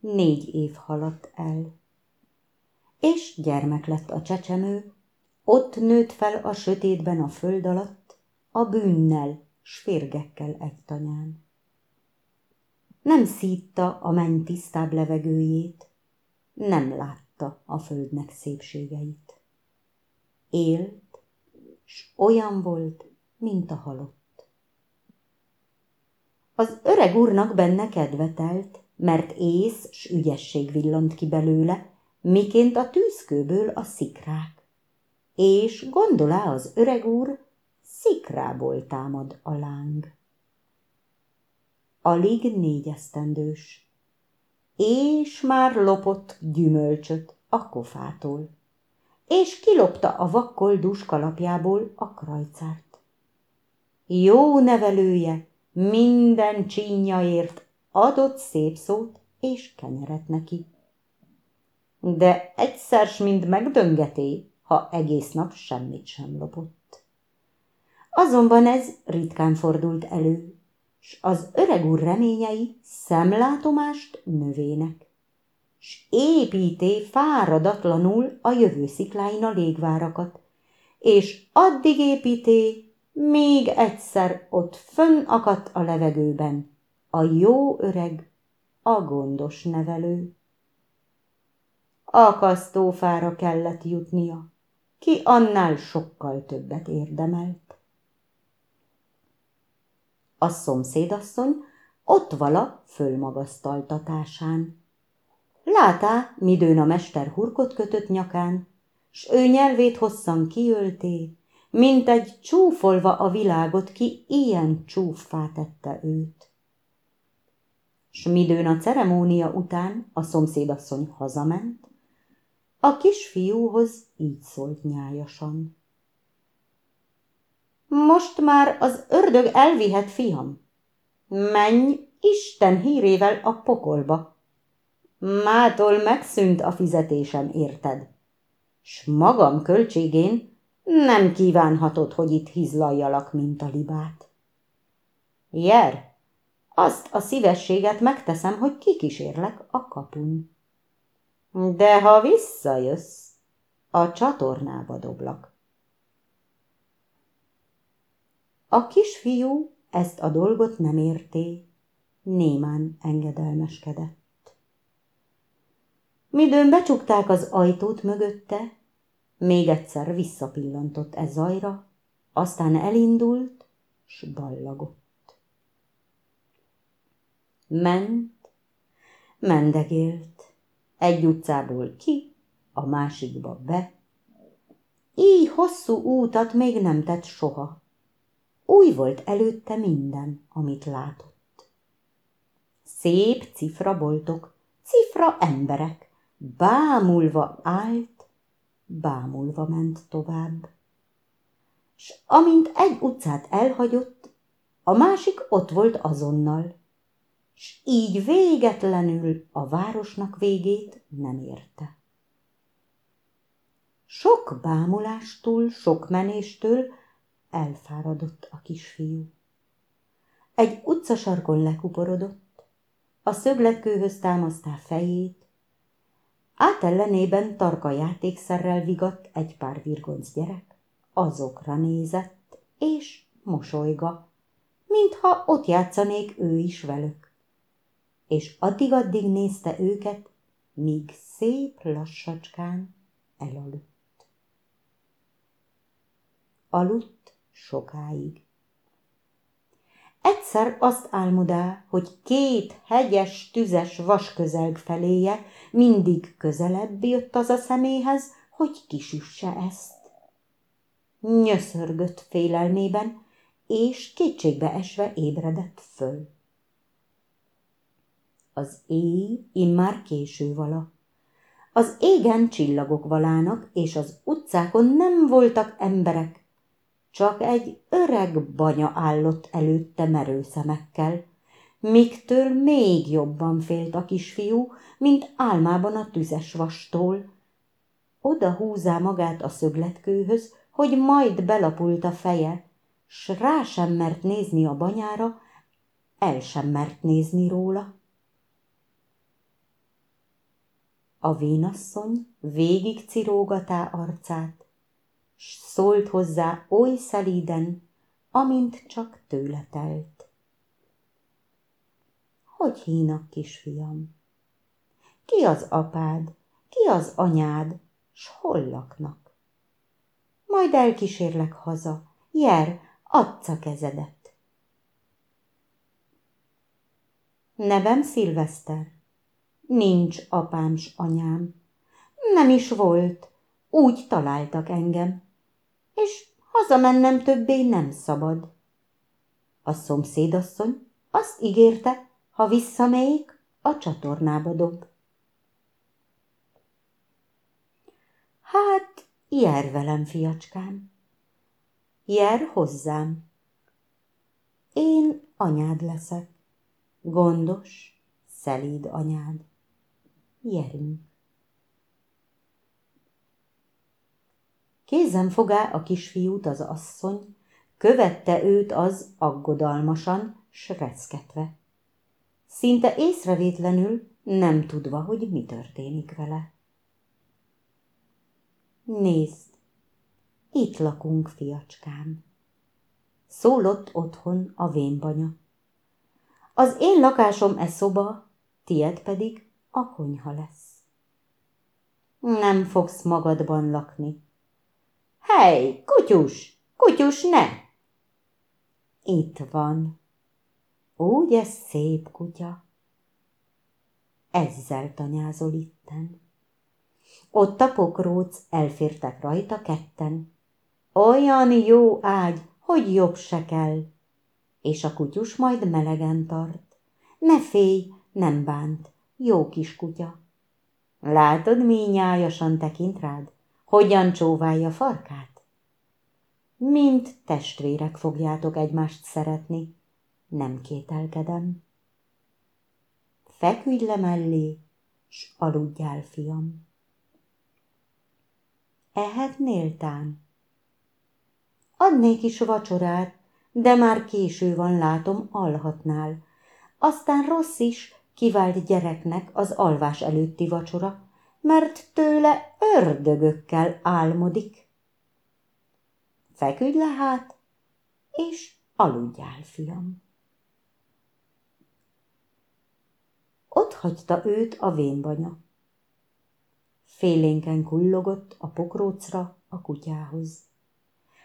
négy év haladt el. És gyermek lett a csecsemő, ott nőtt fel a sötétben a föld alatt, a bűnnel, s férgekkel egy tanyán. Nem szítta a menny tisztább levegőjét, nem látta a földnek szépségeit. Élt, s olyan volt, mint a halott. Az öreg úrnak benne kedvetelt, mert ész s ügyesség villant ki belőle, miként a tűzkőből a szikrák. És gondolá az öreg úr, szikrából támad a láng. Alig négyesztendős, és már lopott gyümölcsöt a kofától, és kilopta a vakkoldus kalapjából a krajcárt. Jó nevelője minden csínyaért adott szép szót és kenyeret neki. De egyszer mind megdöngeté, ha egész nap semmit sem lopott. Azonban ez ritkán fordult elő, s az öreg úr reményei szemlátomást növének, s építé fáradatlanul a jövő szikláin a légvárakat, és addig építé, még egyszer ott fönn akadt a levegőben, a jó öreg, a gondos nevelő. Akasztófára kellett jutnia, ki annál sokkal többet érdemelt. A szomszédasszony ott vala fölmagasztaltatásán. Látá, midőn a mester hurkot kötött nyakán, s ő nyelvét hosszan kiölté, mint egy csúfolva a világot, ki ilyen csúffá tette őt s midőn a ceremónia után a szomszédasszony hazament, a kisfiúhoz így szólt nyájasan. Most már az ördög elvihet, fiam. Menj Isten hírével a pokolba. Mától megszűnt a fizetésem, érted? S magam költségén nem kívánhatod, hogy itt hizlaljalak, mint a libát. Jer, azt a szívességet megteszem, hogy kikísérlek a kapun. De ha visszajössz, a csatornába doblak. A kisfiú ezt a dolgot nem érté, némán engedelmeskedett. Midőn becsukták az ajtót mögötte, még egyszer visszapillantott e zajra, aztán elindult, s ballagott. Ment, mendegélt, egy utcából ki, a másikba be. Így hosszú útat még nem tett soha. Új volt előtte minden, amit látott. Szép cifraboltok, cifra emberek, bámulva állt, bámulva ment tovább. S amint egy utcát elhagyott, a másik ott volt azonnal, s így végetlenül a városnak végét nem érte. Sok bámulástól, sok menéstől elfáradott a kisfiú. Egy utcasarkon lekuporodott, a szögletkőhöz támasztá fejét, átellenében tarka játékszerrel vigadt egy pár virgonc gyerek, azokra nézett, és mosolyga, mintha ott játszanék ő is velük és addig-addig nézte őket, míg szép lassacskán elaludt. Aludt sokáig. Egyszer azt álmodá, hogy két hegyes, tüzes vasközelg feléje mindig közelebb jött az a szeméhez, hogy kisüsse ezt. Nyöszörgött félelmében, és kétségbe esve ébredett föl. Az éj immár késő vala. Az égen csillagok valának, és az utcákon nem voltak emberek, csak egy öreg banya állott előtte merő szemekkel, miktől még jobban félt a kisfiú, mint álmában a tüzes vastól. Oda húzá magát a szögletkőhöz, hogy majd belapult a feje, s rá sem mert nézni a banyára, el sem mert nézni róla. A vénasszony végig cirógatá arcát, s szólt hozzá oly szelíden, amint csak tőle telt. Hogy hínak, kisfiam? Ki az apád, ki az anyád, s hol laknak? Majd elkísérlek haza, jer, adsz a kezedet. Nevem Szilveszter. Nincs apám s anyám. Nem is volt, úgy találtak engem, és hazamennem többé nem szabad. A szomszédasszony azt ígérte, ha visszamegyik, a csatornába dob. Hát, jár velem, fiacskám. Jár hozzám. Én anyád leszek, gondos, szelíd anyád. Jerünk. Kézen fogá a kisfiút az asszony, követte őt az aggodalmasan, s reszketve. Szinte észrevétlenül, nem tudva, hogy mi történik vele. Nézd, itt lakunk, fiacskám. Szólott otthon a vénbanya. Az én lakásom e szoba, tied pedig a konyha lesz. Nem fogsz magadban lakni. Hely, kutyus, kutyus, ne! Itt van. Úgy ez szép kutya. Ezzel tanyázol itten. Ott a pokróc elfértek rajta ketten. Olyan jó ágy, hogy jobb se kell. És a kutyus majd melegen tart. Ne félj, nem bánt, jó kis kutya. Látod, mi nyájasan tekint rád, hogyan csóválja farkát? Mint testvérek fogjátok egymást szeretni, nem kételkedem. Feküdj le mellé, s aludjál, fiam. Ehetnél tán? Adnék is vacsorát, de már késő van, látom, alhatnál. Aztán rossz is, kivált gyereknek az alvás előtti vacsora, mert tőle ördögökkel álmodik. Feküdj le hát, és aludjál, fiam. Ott hagyta őt a vénbanya. Félénken kullogott a pokrócra a kutyához,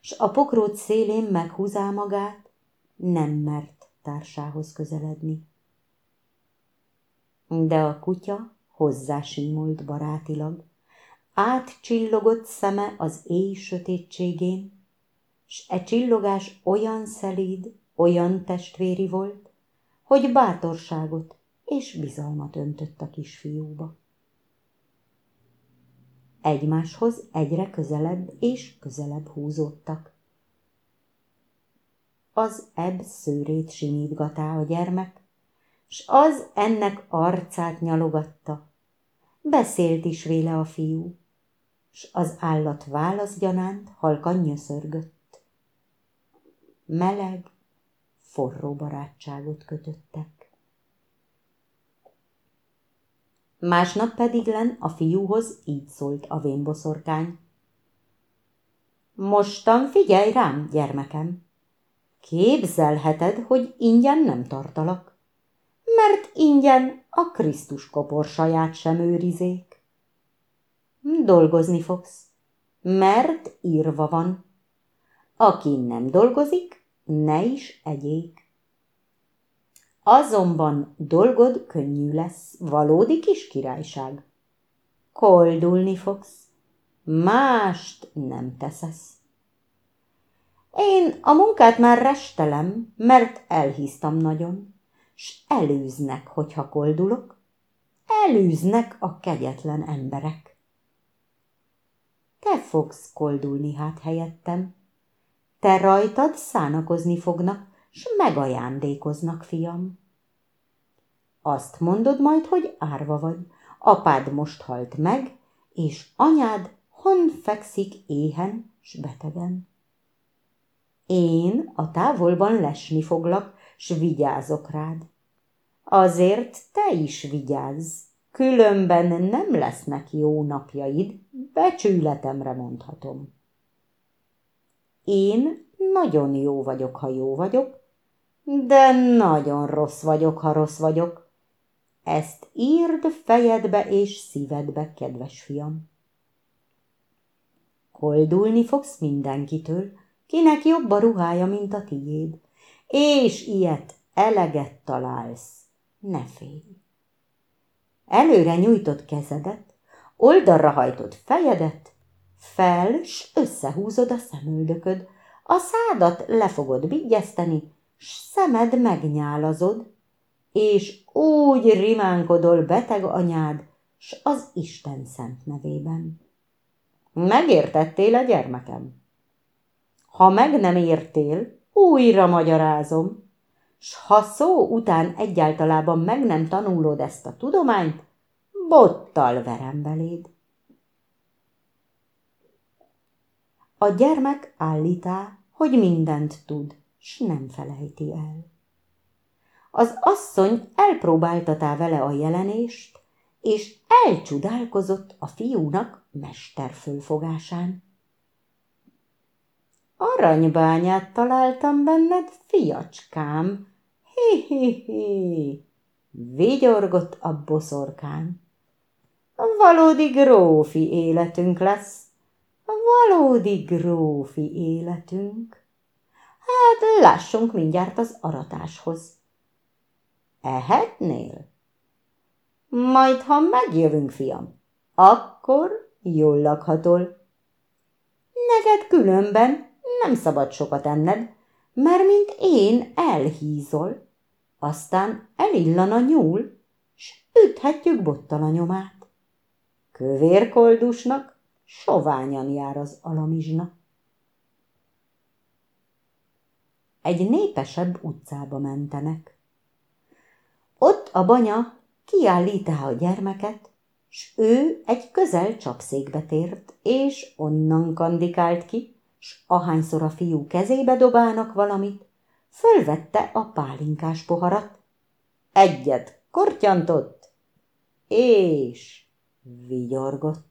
s a pokróc szélén meghúzá magát, nem mert társához közeledni. De a kutya hozzásímult barátilag, átcsillogott szeme az éj sötétségén, s e csillogás olyan szelíd, olyan testvéri volt, hogy bátorságot és bizalmat öntött a kisfiúba egymáshoz egyre közelebb és közelebb húzódtak. Az ebb szőrét simítgatá a gyermek, s az ennek arcát nyalogatta. Beszélt is véle a fiú, s az állat válaszgyanánt halkan nyöszörgött. Meleg, forró barátságot kötöttek. Másnap pedig len a fiúhoz így szólt a vénboszorkány. Mostan figyelj rám, gyermekem! Képzelheted, hogy ingyen nem tartalak, mert ingyen a Krisztus koporsaját sem őrizék. Dolgozni fogsz, mert írva van. Aki nem dolgozik, ne is egyék. Azonban dolgod könnyű lesz, valódi kis királyság. Koldulni fogsz, mást nem teszesz. Én a munkát már restelem, mert elhíztam nagyon, s elűznek, hogyha koldulok, elűznek a kegyetlen emberek. Te fogsz koldulni hát helyettem, te rajtad szánakozni fognak, s megajándékoznak, fiam. Azt mondod majd, hogy árva vagy, apád most halt meg, és anyád hon fekszik éhen s betegen. Én a távolban lesni foglak, s vigyázok rád. Azért te is vigyázz, különben nem lesznek jó napjaid, becsületemre mondhatom. Én nagyon jó vagyok, ha jó vagyok, de nagyon rossz vagyok, ha rossz vagyok. Ezt írd fejedbe és szívedbe, kedves fiam. Koldulni fogsz mindenkitől, kinek jobb a ruhája, mint a tiéd, és ilyet eleget találsz, ne félj. Előre nyújtott kezedet, oldalra hajtott fejedet, fel, s összehúzod a szemöldököd, a szádat le fogod vigyeszteni, s szemed megnyálazod, és úgy rimánkodol beteg anyád, s az Isten szent nevében. Megértettél a gyermekem? Ha meg nem értél, újra magyarázom, s ha szó után egyáltalában meg nem tanulod ezt a tudományt, bottal verem beléd. A gyermek állítá, hogy mindent tud, s nem felejti el. Az asszony elpróbáltatá vele a jelenést, és elcsodálkozott a fiúnak mesterfölfogásán. Aranybányát találtam benned, fiacskám, hé-hé-hé, vigyorgott a boszorkán. Valódi grófi életünk lesz, valódi grófi életünk. Hát lássunk mindjárt az aratáshoz. Ehetnél? Majd, ha megjövünk, fiam, akkor jól lakhatol. Neked különben nem szabad sokat enned, mert mint én elhízol, aztán elillan a nyúl, s üthetjük bottal a nyomát. Kövérkoldusnak soványan jár az alamizsna. Egy népesebb utcába mentenek. Ott a banya kiállítá a gyermeket, s ő egy közel csapszékbe tért, és onnan kandikált ki, s ahányszor a fiú kezébe dobálnak valamit, fölvette a pálinkás poharat, egyet kortyantott, és vigyorgott.